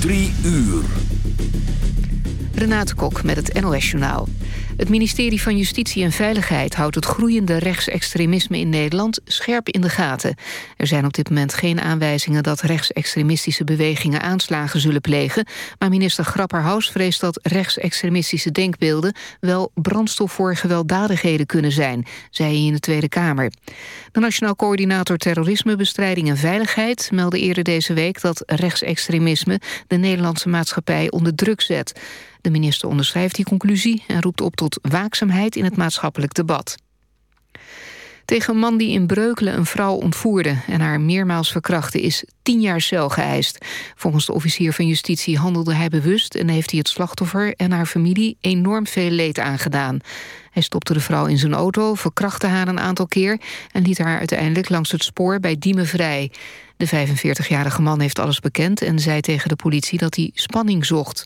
Drie uur. Renate Kok met het NOS Journaal. Het ministerie van Justitie en Veiligheid houdt het groeiende rechtsextremisme in Nederland scherp in de gaten. Er zijn op dit moment geen aanwijzingen dat rechtsextremistische bewegingen aanslagen zullen plegen, maar minister Grapperhaus vreest dat rechtsextremistische denkbeelden wel brandstof voor gewelddadigheden kunnen zijn, zei hij in de Tweede Kamer. De Nationaal Coördinator Terrorismebestrijding en Veiligheid meldde eerder deze week dat rechtsextremisme de Nederlandse maatschappij onder druk zet. De minister onderschrijft die conclusie en roept op tot waakzaamheid in het maatschappelijk debat. Tegen een man die in Breukelen een vrouw ontvoerde en haar meermaals verkrachtte is tien jaar cel geëist. Volgens de officier van justitie handelde hij bewust en heeft hij het slachtoffer en haar familie enorm veel leed aangedaan. Hij stopte de vrouw in zijn auto, verkrachtte haar een aantal keer en liet haar uiteindelijk langs het spoor bij Diemen vrij. De 45-jarige man heeft alles bekend en zei tegen de politie dat hij spanning zocht.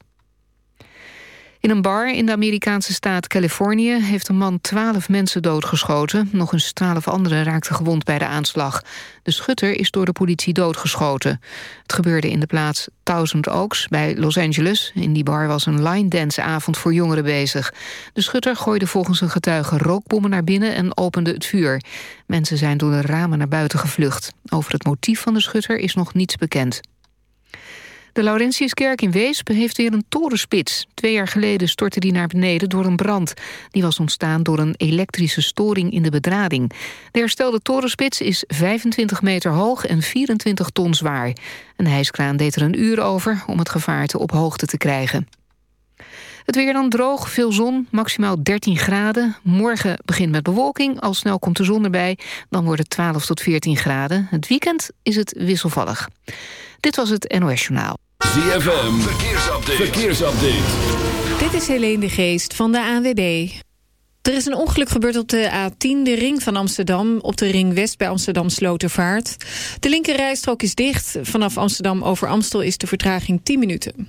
In een bar in de Amerikaanse staat Californië... heeft een man twaalf mensen doodgeschoten. Nog eens twaalf anderen raakten gewond bij de aanslag. De schutter is door de politie doodgeschoten. Het gebeurde in de plaats Thousand Oaks bij Los Angeles. In die bar was een line dance avond voor jongeren bezig. De schutter gooide volgens een getuige rookbommen naar binnen... en opende het vuur. Mensen zijn door de ramen naar buiten gevlucht. Over het motief van de schutter is nog niets bekend. De Laurentiuskerk in Weesp heeft weer een torenspits. Twee jaar geleden stortte die naar beneden door een brand. Die was ontstaan door een elektrische storing in de bedrading. De herstelde torenspits is 25 meter hoog en 24 ton zwaar. Een hijskraan deed er een uur over om het gevaarte op hoogte te krijgen. Het weer dan droog, veel zon, maximaal 13 graden. Morgen begint met bewolking, al snel komt de zon erbij. Dan wordt het 12 tot 14 graden. Het weekend is het wisselvallig. Dit was het NOS Journaal. ZFM, verkeersupdate. verkeersupdate. Dit is Helene de Geest van de ANWB. Er is een ongeluk gebeurd op de A10, de ring van Amsterdam... op de ring west bij Amsterdam Slotervaart. De linkerrijstrook is dicht. Vanaf Amsterdam over Amstel is de vertraging 10 minuten.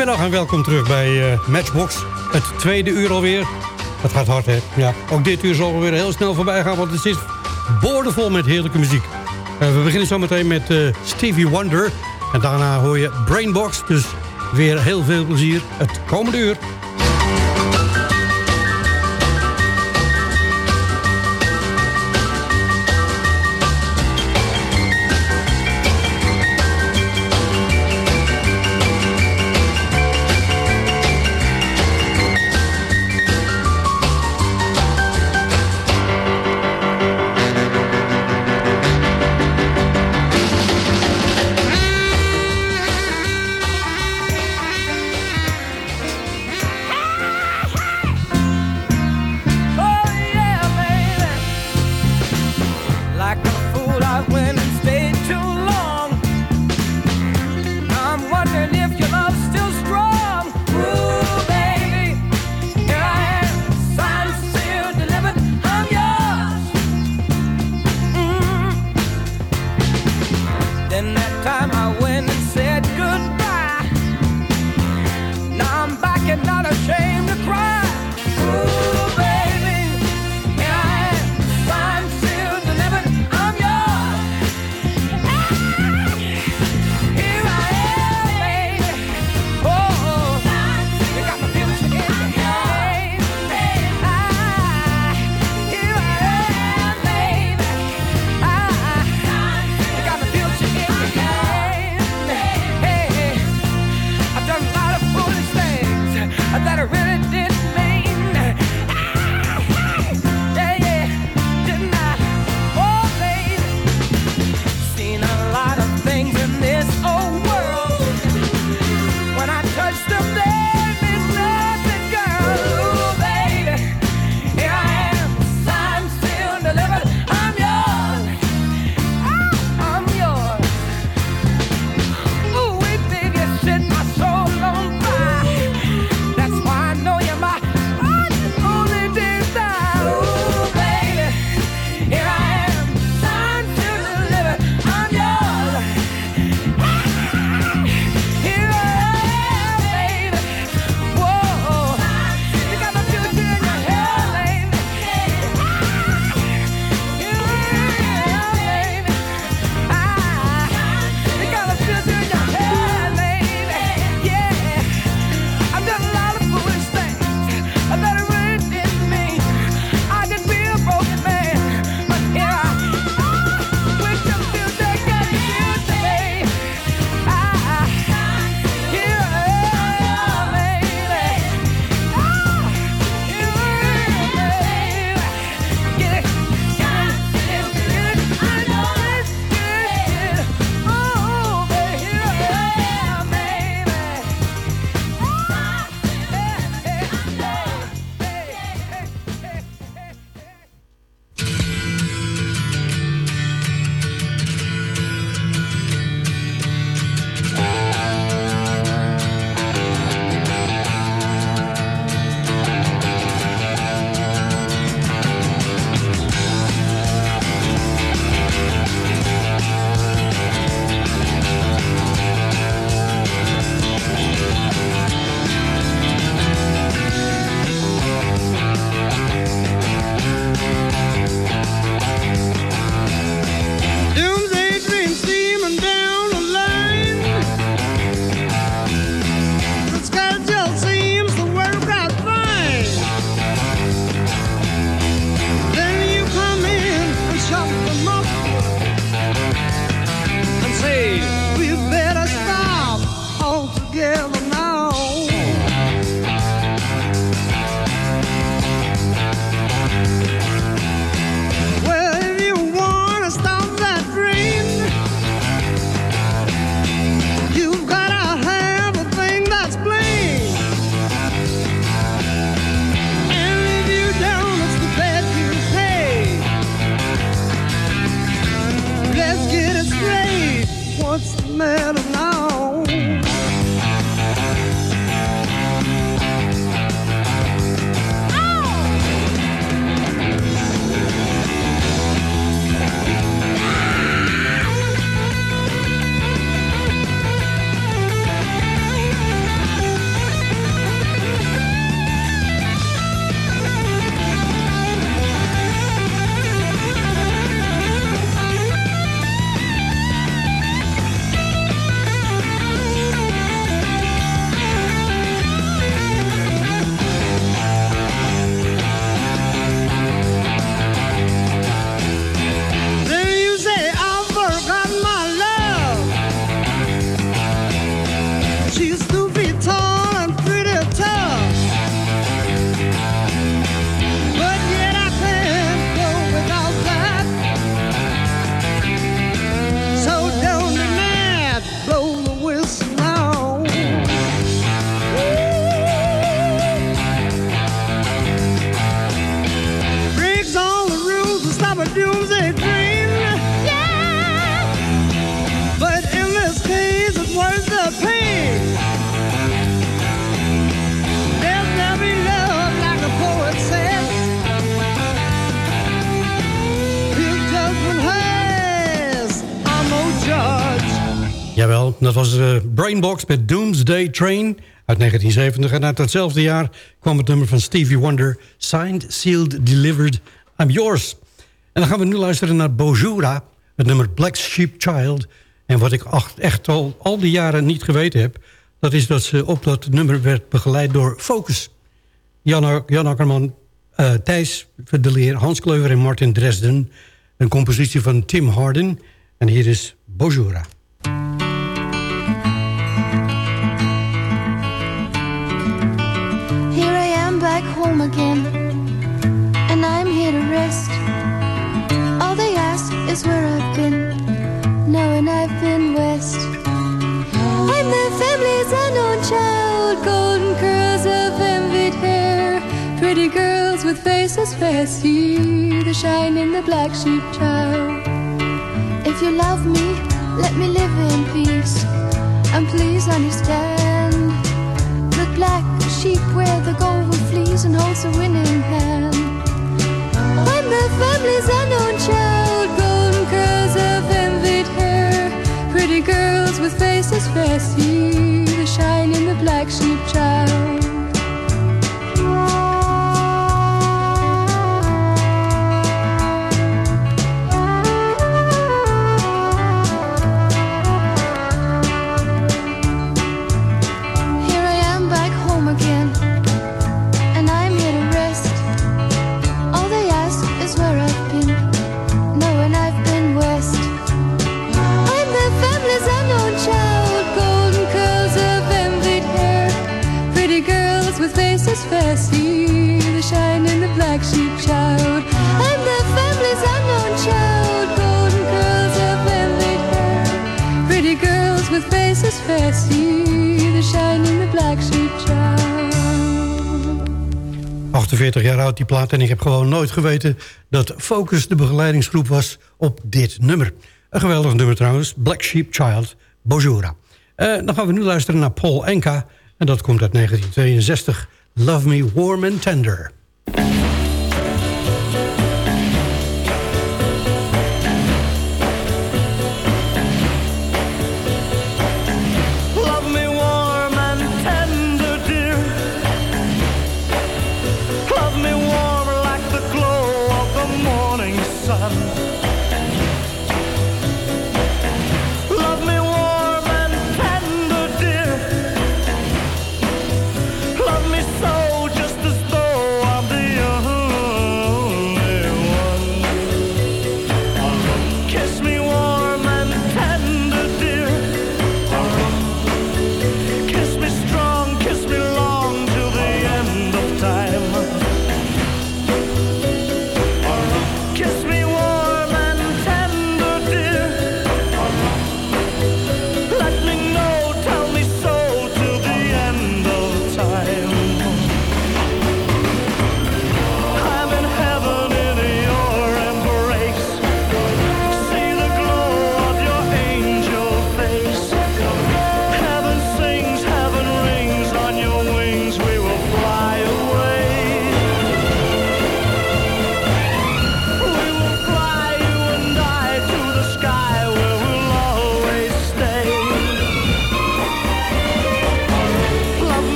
Goedemiddag en welkom terug bij uh, Matchbox. Het tweede uur alweer. Het gaat hard, hè? Ja, ook dit uur zal weer heel snel voorbij gaan, want het is boordevol met heerlijke muziek. Uh, we beginnen zo meteen met uh, Stevie Wonder. En daarna hoor je Brainbox. Dus weer heel veel plezier het komende uur. Brainbox met Doomsday Train uit 1970. En uit datzelfde jaar kwam het nummer van Stevie Wonder... Signed, Sealed, Delivered, I'm Yours. En dan gaan we nu luisteren naar Bojura, het nummer Black Sheep Child. En wat ik echt al, al die jaren niet geweten heb... dat is dat ze op dat nummer werd begeleid door Focus. Jan, Jan Akkerman, uh, Thijs Verdeleer, Hans Kleuver en Martin Dresden. Een compositie van Tim Harden. En hier is Bojura. Home again, and I'm here to rest. All they ask is where I've been, knowing I've been west. I'm the family's unknown child, golden curls of envied hair, pretty girls with faces fair, see the shine in the black sheep child. If you love me, let me live in peace, and please understand the black sheep wear the golden fleece and holds a winning hand. I'm the family's unknown child, golden curls of envied hair, pretty girls with faces fair, see the shine in the black sheep child. The shine in black sheep 48 jaar oud die plaat en ik heb gewoon nooit geweten... dat Focus de begeleidingsgroep was op dit nummer. Een geweldig nummer trouwens, Black Sheep Child, Bojura. Uh, dan gaan we nu luisteren naar Paul Enka... en dat komt uit 1962, Love Me Warm and Tender.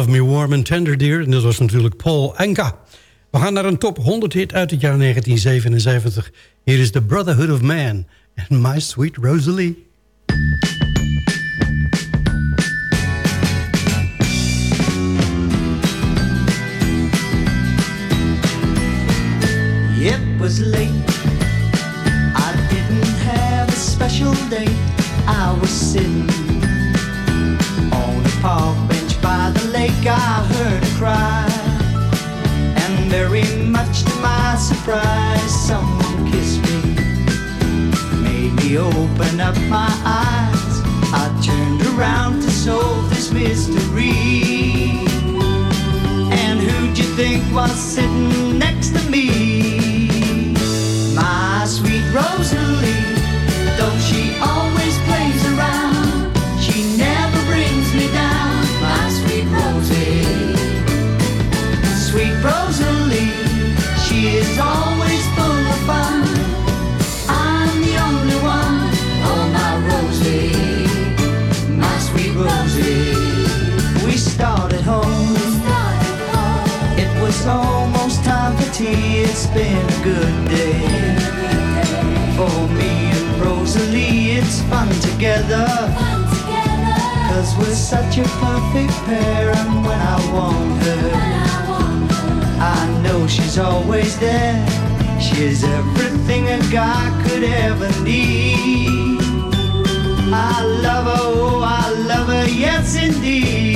Love Me Warm and Tender Dear. En dat was natuurlijk Paul Anka. We gaan naar een top 100 hit uit het jaar 1977. Hier is The Brotherhood of Man en My Sweet Rosalie. It was late. I didn't have a special date. I was sitting on a park lake. I heard a cry, and very much to my surprise, someone kissed me, made me open up my eyes. I turned around to solve this mystery. And who'd you think was sitting next to me? My sweet Rosalie, It's been a good day for me and Rosalie. It's fun together. Cause we're such a perfect pair. And when I want her, I know she's always there. She's everything a guy could ever need. I love her, oh, I love her, yes indeed.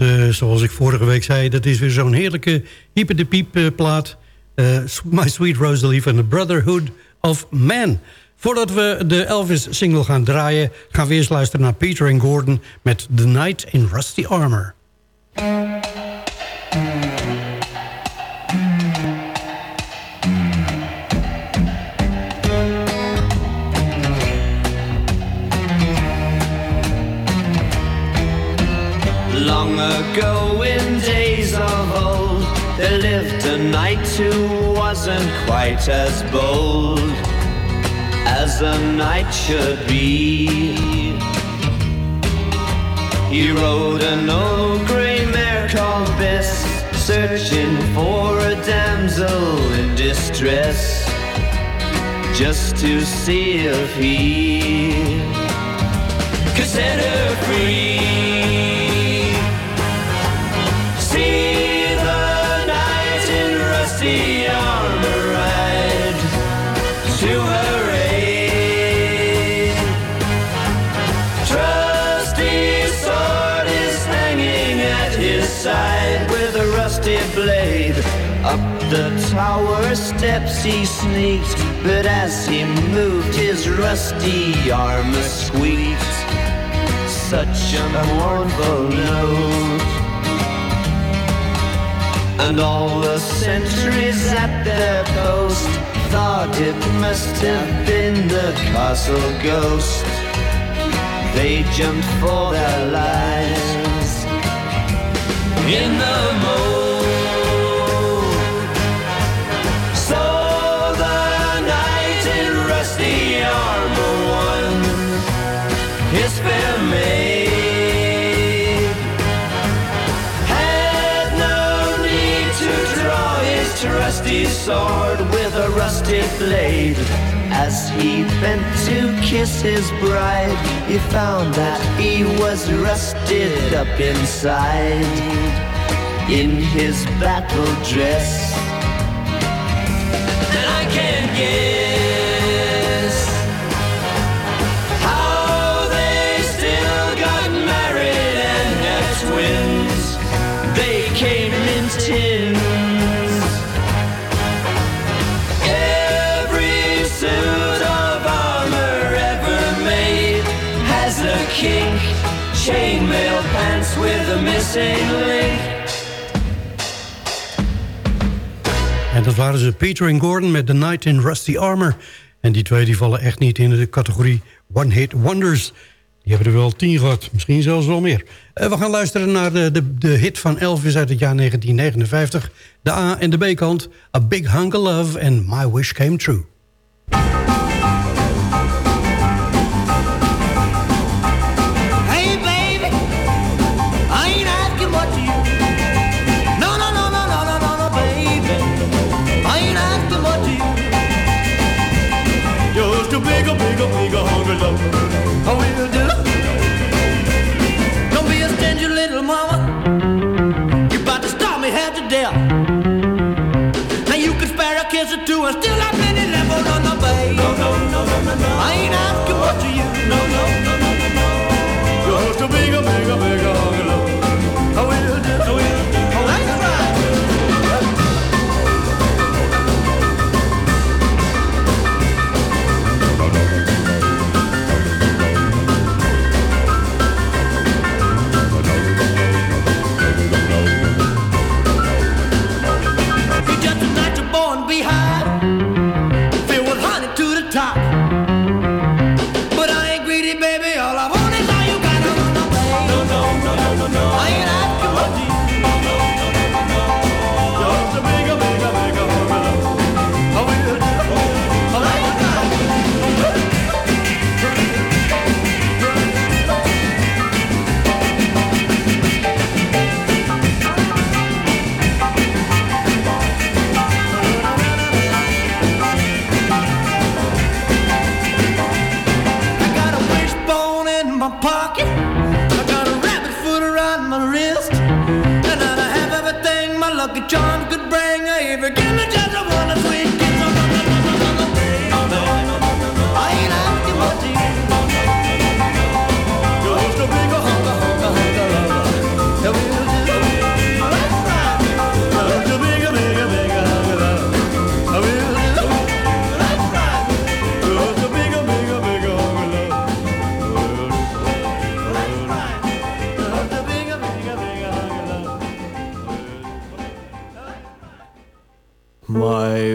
Uh, zoals ik vorige week zei, dat is weer zo'n heerlijke Hyper de Piep uh, plaat. Uh, My Sweet Rosalie van The Brotherhood of Man. Voordat we de Elvis-single gaan draaien... gaan we eerst luisteren naar Peter and Gordon met The Night in Rusty Armor. Ago in days of old, there lived a knight who wasn't quite as bold as a knight should be. He rode an old grey mare called Bess, searching for a damsel in distress, just to see if he could set her free. The tower steps he sneaked, but as he moved, his rusty armor squeaked. Such a mournful note. And all the sentries at their post thought it must have been the castle ghost. They jumped for their lives in the. sword with a rusty blade. As he bent to kiss his bride, he found that he was rusted up inside. In his battle dress, pink chainmail pants with a missing link. En dat waren ze Peter en Gordon met The Knight in Rusty Armor. En die twee die vallen echt niet in de categorie One Hit Wonders. Die hebben er wel tien gehad, misschien zelfs wel meer. Eh, we gaan luisteren naar de, de, de, hit van Elvis uit het jaar 1959. De A- en de B-kant, A Big Hunk of Love and My Wish Came True. my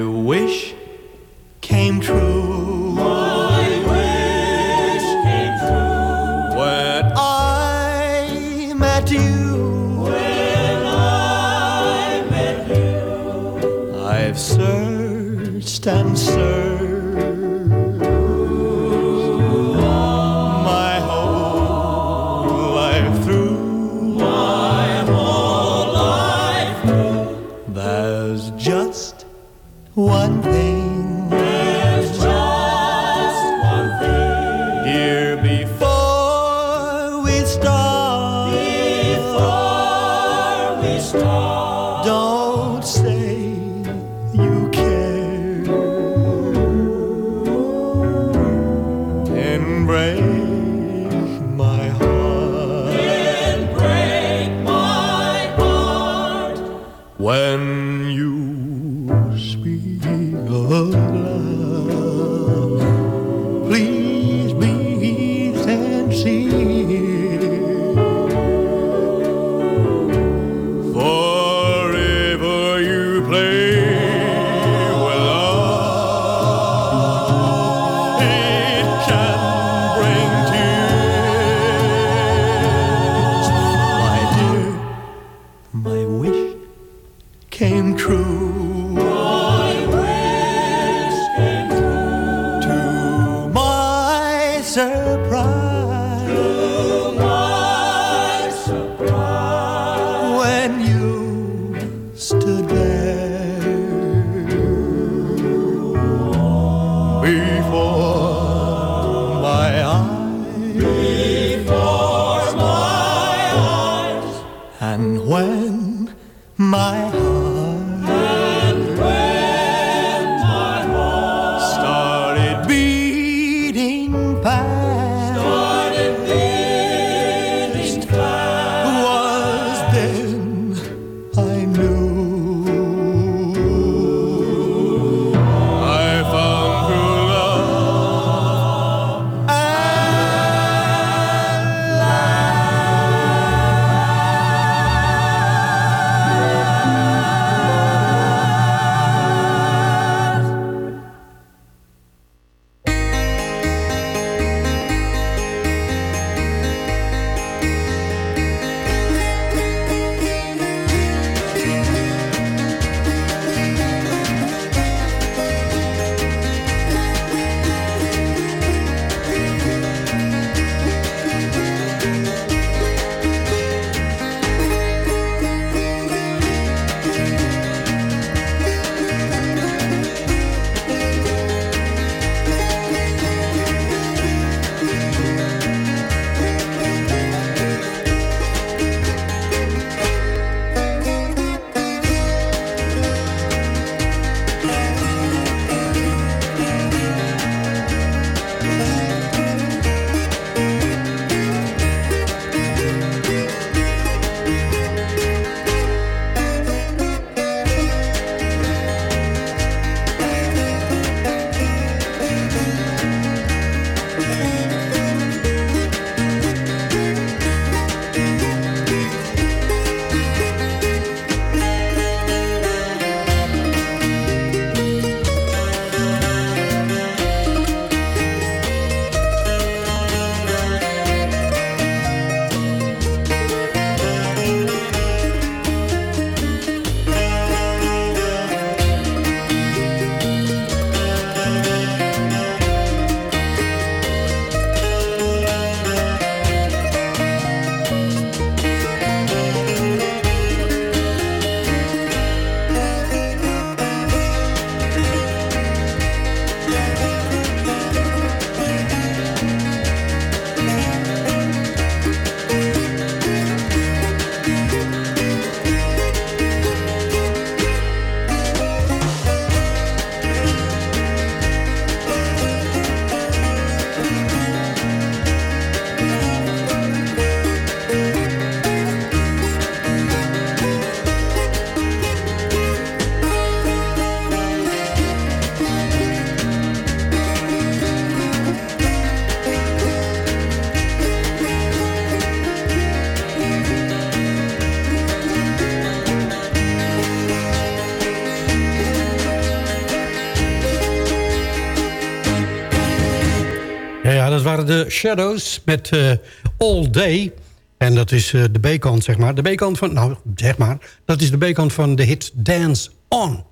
de Shadows met uh, All Day. En dat is uh, de B-kant, zeg maar. De B-kant van, nou, zeg maar. Dat is de B-kant van de hit Dance On.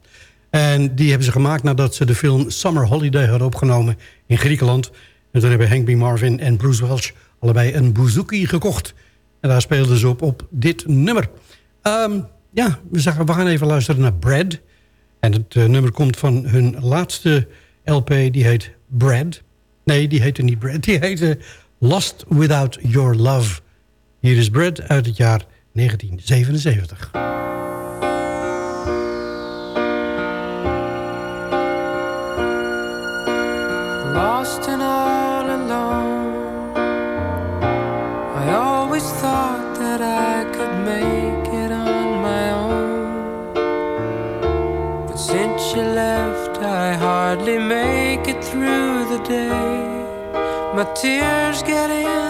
En die hebben ze gemaakt nadat ze de film Summer Holiday hadden opgenomen in Griekenland. En toen hebben Hank B. Marvin en Bruce Welch allebei een bouzouki gekocht. En daar speelden ze op, op dit nummer. Um, ja, we, zagen, we gaan even luisteren naar Brad. En het uh, nummer komt van hun laatste LP, die heet Brad. Nee, die heette niet Brad, die heette Lost Without Your Love. Hier is Brad uit het jaar 1977. Lost and all alone I always thought that I could make it on my own But since you left I hardly make it through the day My tears get in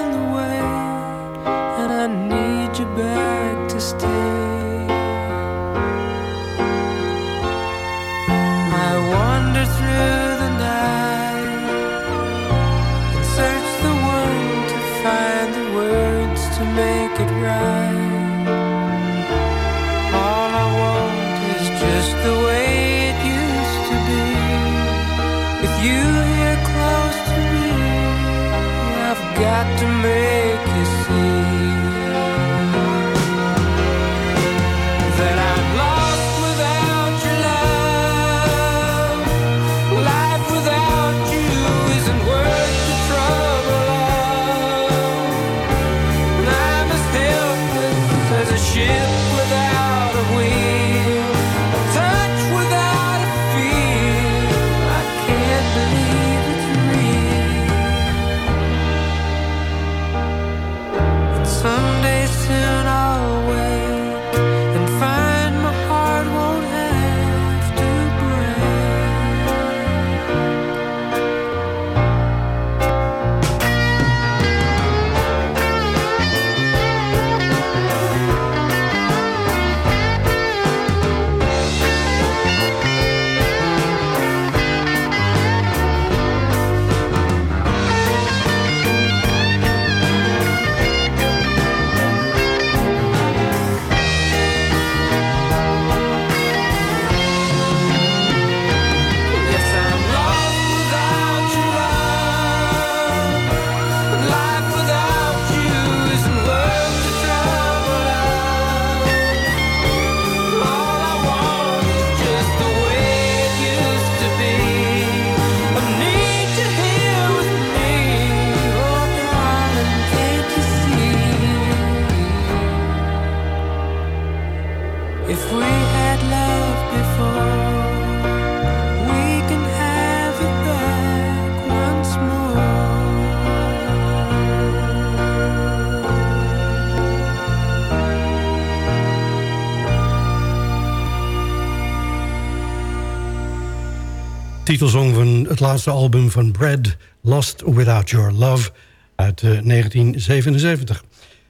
Titelsong van het laatste album van Brad, Lost Without Your Love, uit eh, 1977.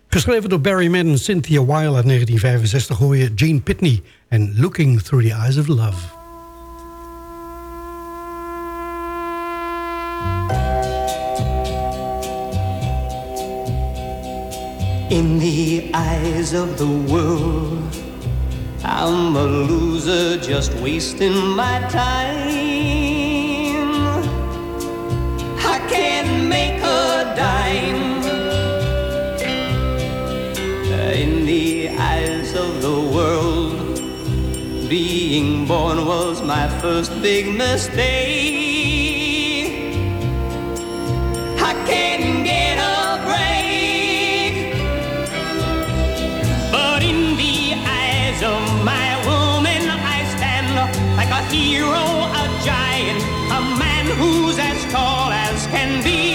Geschreven door Barry Mann en Cynthia Weil uit 1965 hoor je Gene Pitney en Looking Through the Eyes of Love. In the eyes of the world, I'm a loser just wasting my time. I can't make a dime. Uh, in the eyes of the world, being born was my first big mistake. Can be.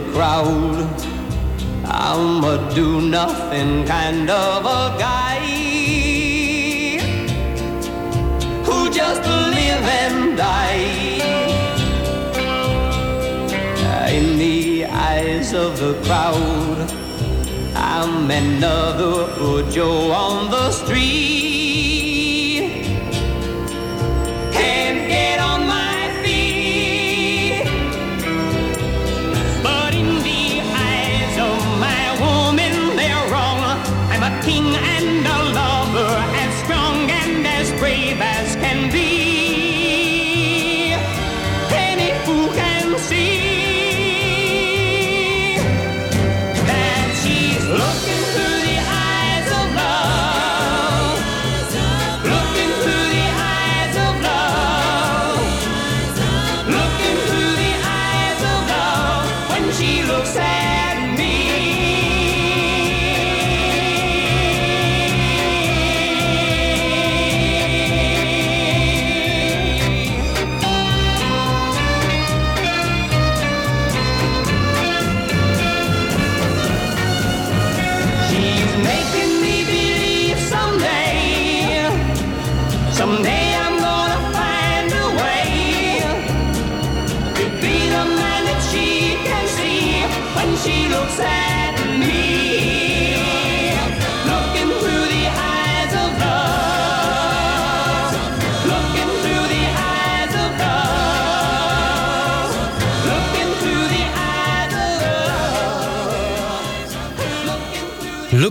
The crowd, I'm a do nothing kind of a guy who just live and die. In the eyes of the crowd, I'm another Joe on the street.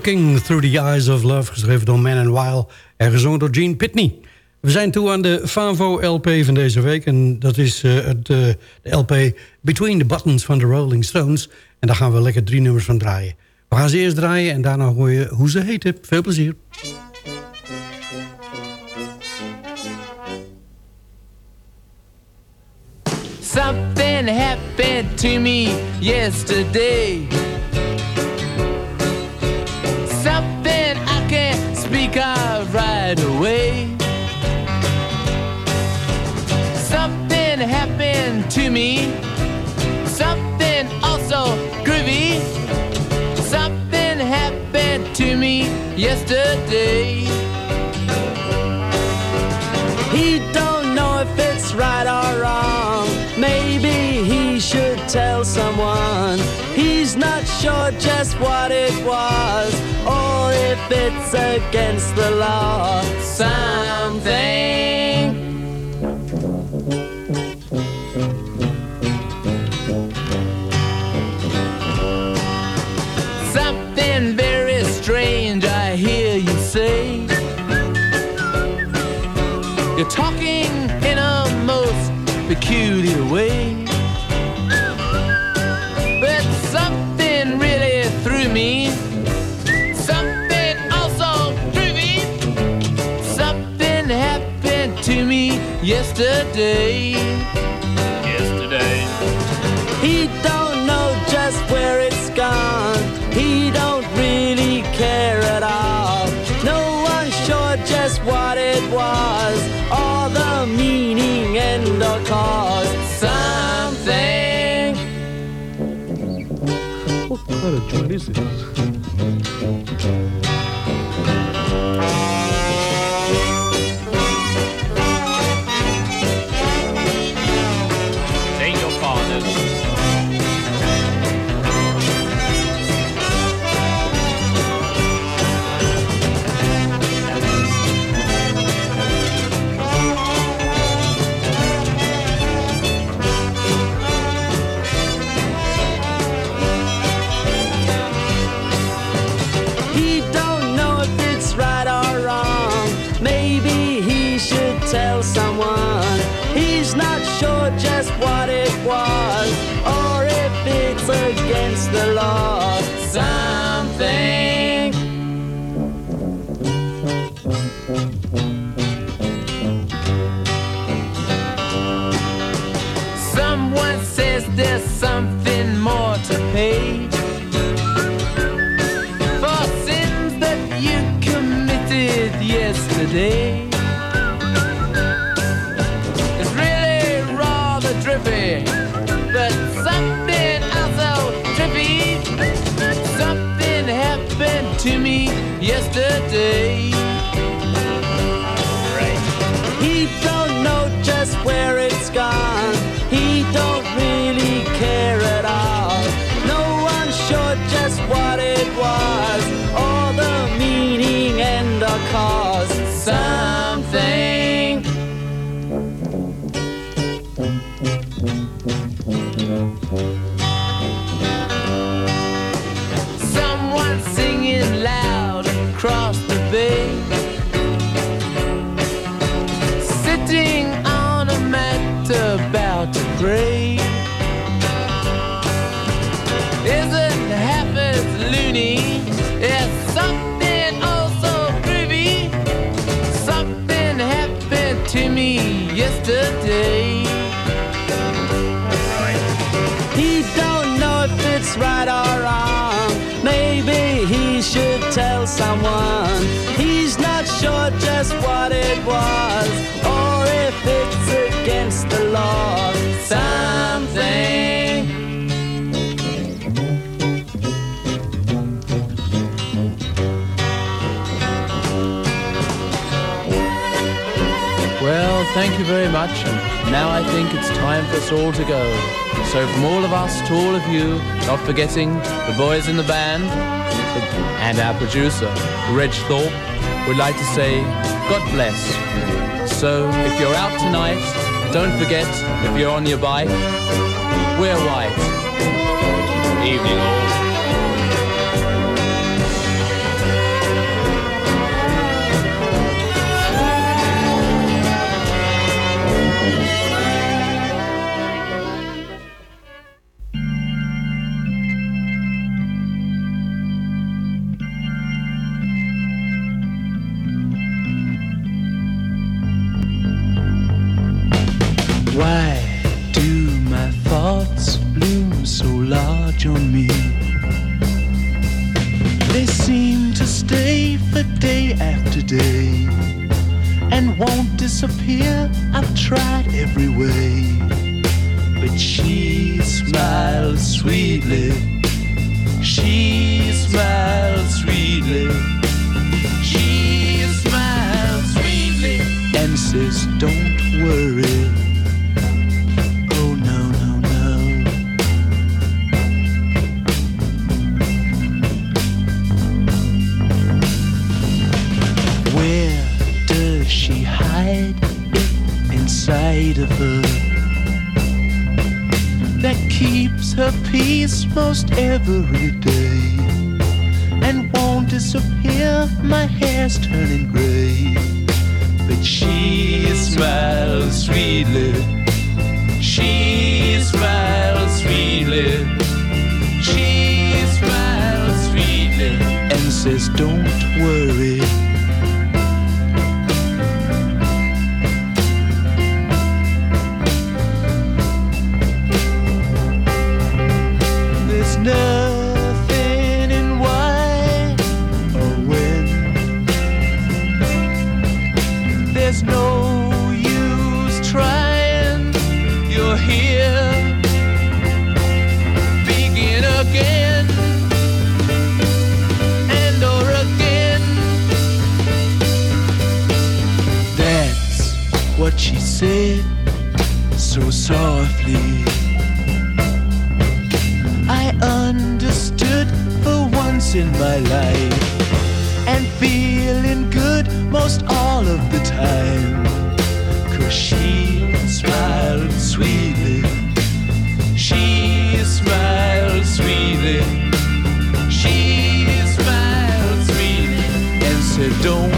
Looking Through the Eyes of Love, geschreven door Man and Weil en gezongen door Gene Pitney. We zijn toe aan de Favo LP van deze week. En dat is eh, het, eh, de LP Between the Buttons van de Rolling Stones. En daar gaan we lekker drie nummers van draaien. We gaan ze eerst draaien en daarna hoor je hoe ze heten. Veel plezier. Something happened to me yesterday. Right away. Something happened to me. Something also groovy. Something happened to me yesterday. He don't know if it's right or wrong. Maybe he should tell someone. He's not sure just what it was or if it's against the law. Something. Something very strange I hear you say. You're talking in a most peculiar way. Yesterday. Yesterday. He don't know just where it's gone. He don't really care at all. No one's sure just what it was, or the meaning and the cause. Something. What kind of joint is this? Right or wrong. Maybe he should tell someone. He's not sure just what it was or if it's against the law. Something. Well, thank you very much, and now I think it's time for us all to go. So from all of us to all of you, not forgetting the boys in the band and our producer, Reg Thorpe, we'd like to say God bless. So if you're out tonight, don't forget, if you're on your bike, wear white. Evening all. She inside of her? That keeps her peace most every day and won't disappear. My hair's turning gray, but she smiles sweetly. She smiles sweetly. She smiles sweetly and says, Don't worry. Said so softly. I understood for once in my life and feeling good most all of the time. Cause she smiled sweetly. She smiled sweetly. She smiled sweetly and said, Don't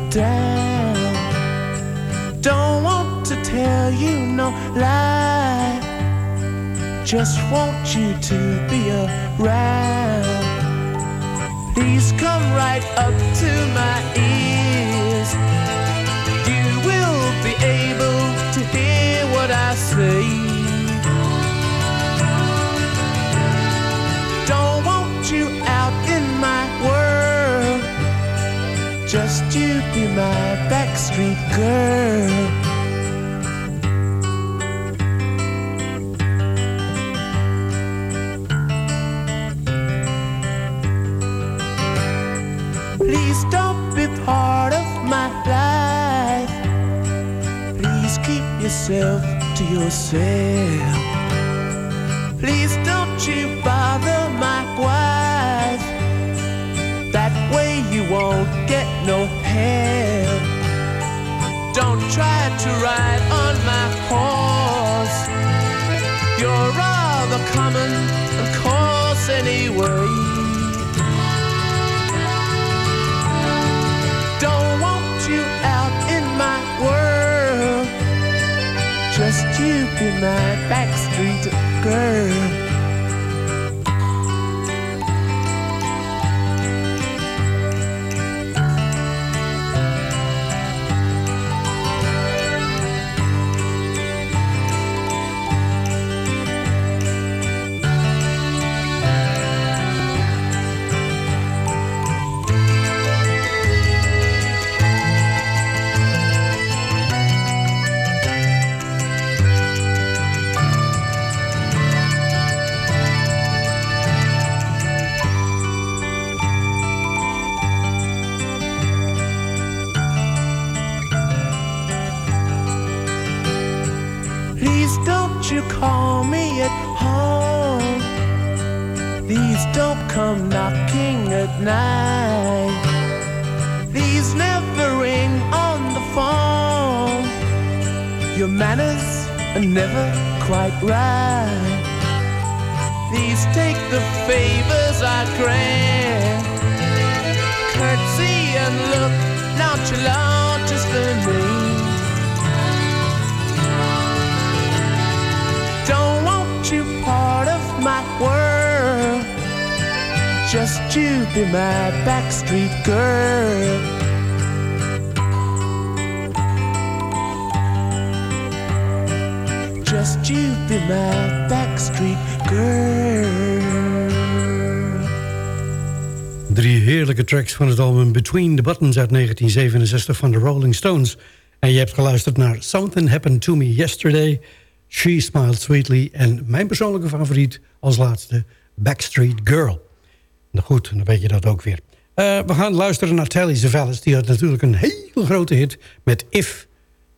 I don't want to tell you no lie. Just want you to be around. Please come right up to my ears. Be my backstreet girl. Please don't be part of my life. Please keep yourself to yourself. Please help. Don't try to ride on my horse. You're rather common and coarse anyway. Don't want you out in my world. Just you be my backstreet girl. Be my backstreet girl. Just you be my backstreet girl. Drie heerlijke tracks van het album Between the Buttons uit 1967 van de Rolling Stones. En je hebt geluisterd naar Something Happened to Me Yesterday, She Smiled Sweetly... en mijn persoonlijke favoriet als laatste, Backstreet Girl. Nou goed, dan weet je dat ook weer. Eh, we gaan luisteren naar Telly Savalas. Die had natuurlijk een hele grote hit met If,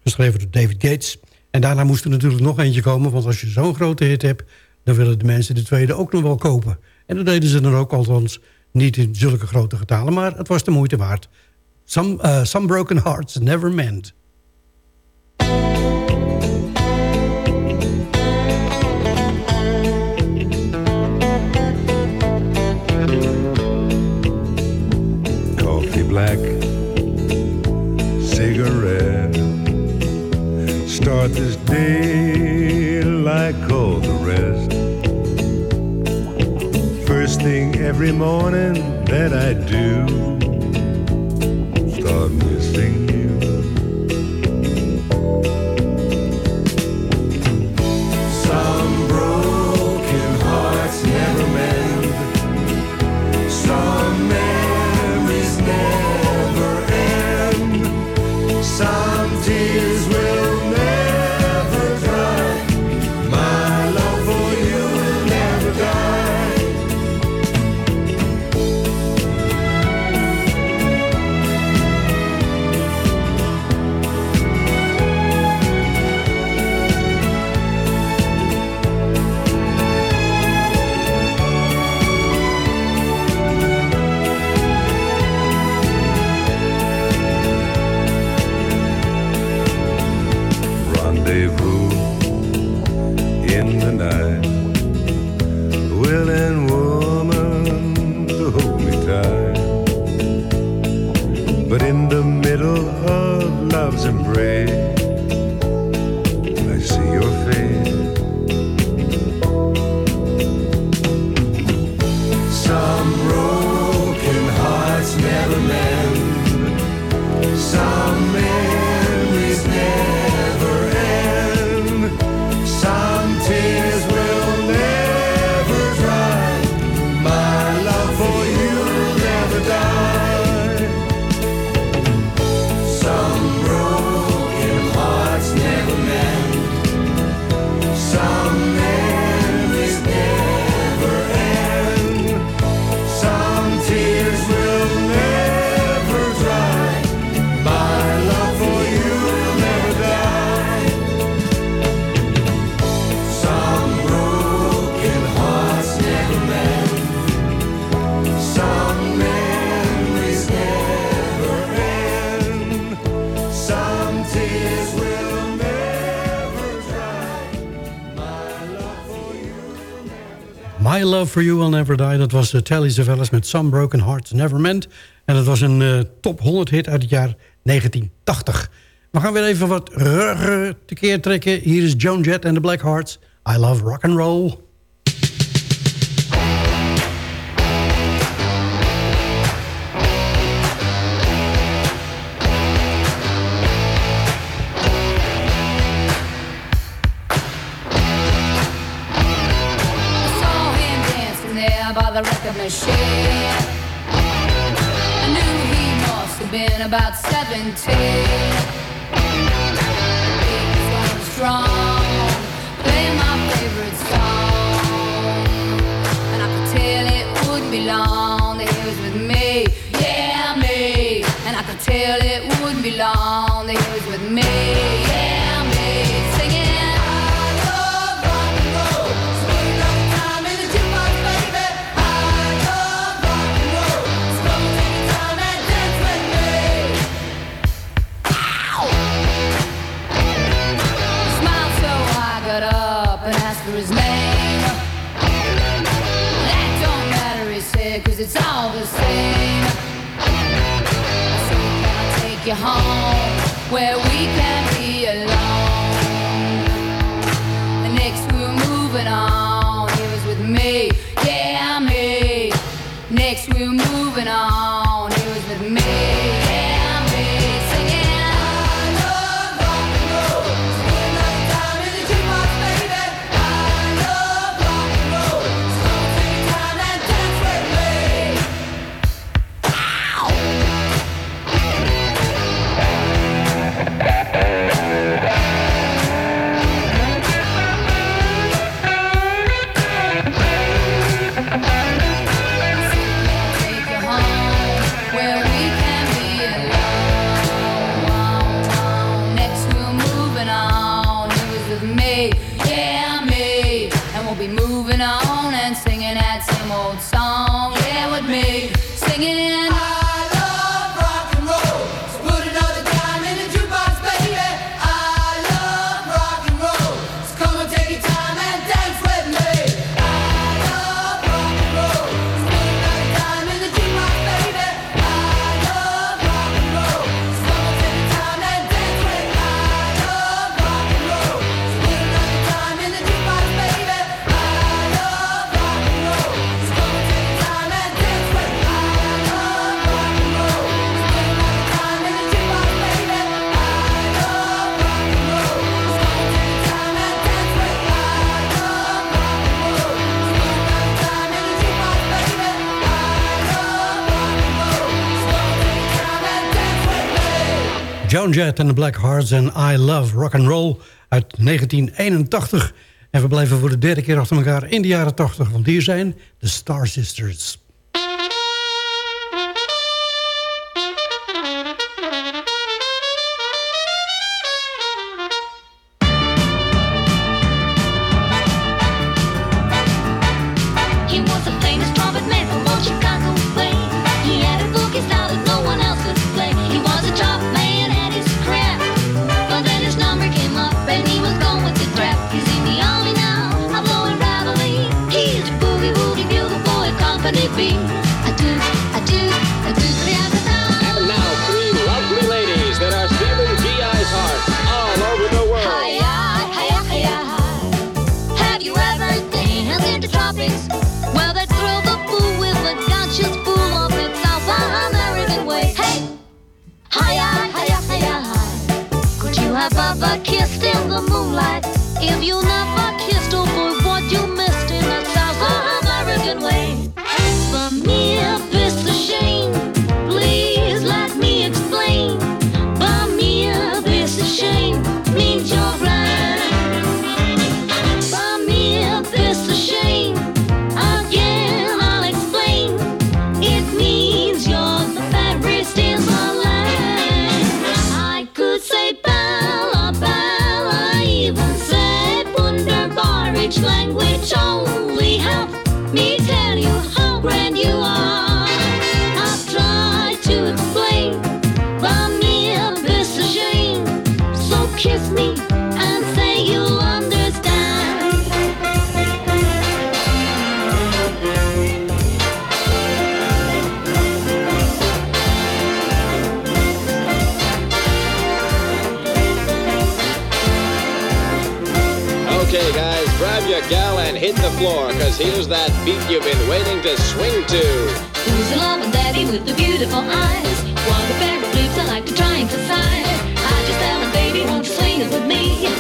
geschreven door David Gates. En daarna moest er natuurlijk nog eentje komen... want als je zo'n grote hit hebt... dan willen de mensen de tweede ook nog wel kopen. En dat deden ze dan ook althans niet in zulke grote getalen... maar het was de moeite waard. Some, uh, some broken hearts never mend. Black cigarette. Start this day like all the rest. First thing every morning that I do, start missing you. Love For You Will Never Die. Dat was uh, Telly Savalas met Some Broken Hearts Never Meant. En dat was een eh, top 100 hit uit het jaar 1980. We gaan weer even wat tekeer trekken. Hier is Joan Jett en de Black Hearts. I love rock and roll. Take. Joan Jett en the Black Hearts en I Love Rock and Roll uit 1981. En we blijven voor de derde keer achter elkaar in de jaren 80, want hier zijn de Star Sisters. floor, cause here's that beat you've been waiting to swing to. Who's the loving daddy with the beautiful eyes? What a pair of lips I like to try and consider. I just tell him, baby, won't you swing it with me?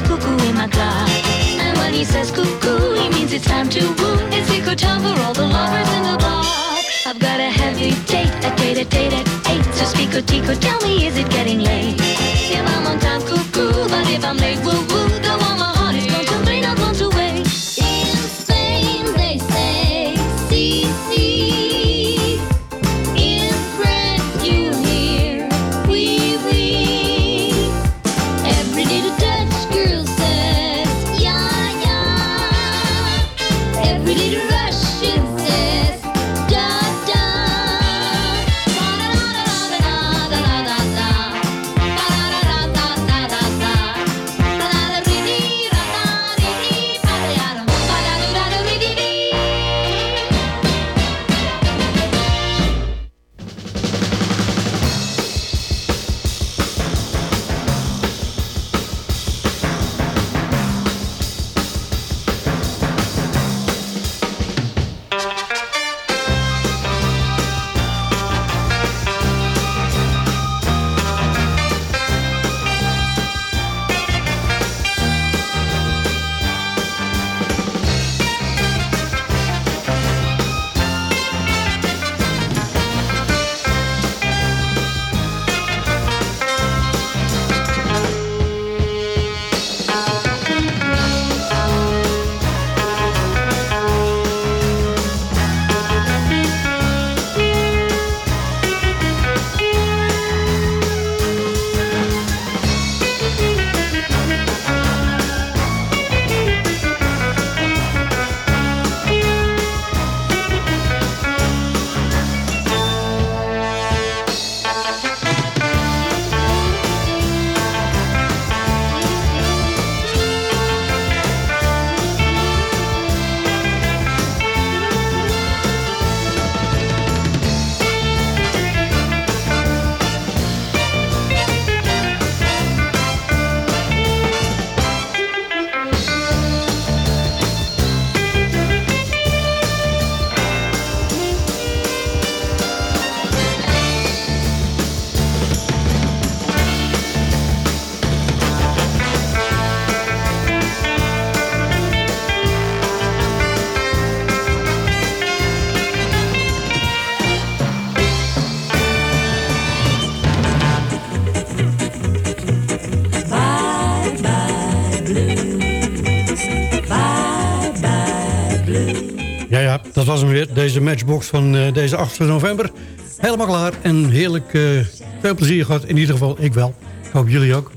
cuckoo in my clock. And when he says cuckoo, he means it's time to woo. It's eco time for all the lovers in the block. I've got a heavy date, a date, a date at eight. So speak, tico, tell me, is it getting late? Deze matchbox van eh, deze 8 november. Helemaal klaar en heerlijk eh, veel plezier gehad. In ieder geval, ik wel. Ik hoop jullie ook.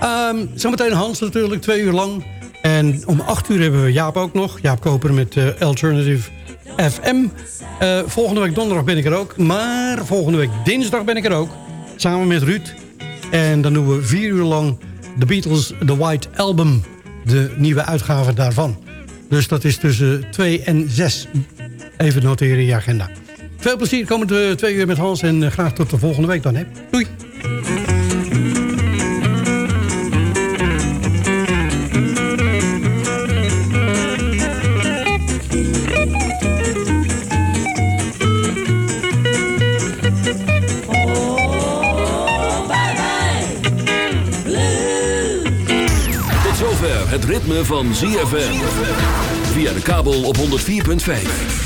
Ehm, zometeen Hans natuurlijk, twee uur lang. En om 8 uur hebben we Jaap ook nog. Jaap Koper met eh, Alternative FM. Volgende week donderdag ben ik er ook. Maar volgende week dinsdag ben ik er ook. Samen met Ruud. En dan doen we vier uur lang The Beatles The White Album. De nieuwe uitgave daarvan. Dus dat is tussen 2 en 6. Even noteren in je agenda. Veel plezier komende twee uur met Hans. En eh, graag tot de volgende week dan. Hè. Doei. Het ritme van ZFM. Via de kabel op 104.5.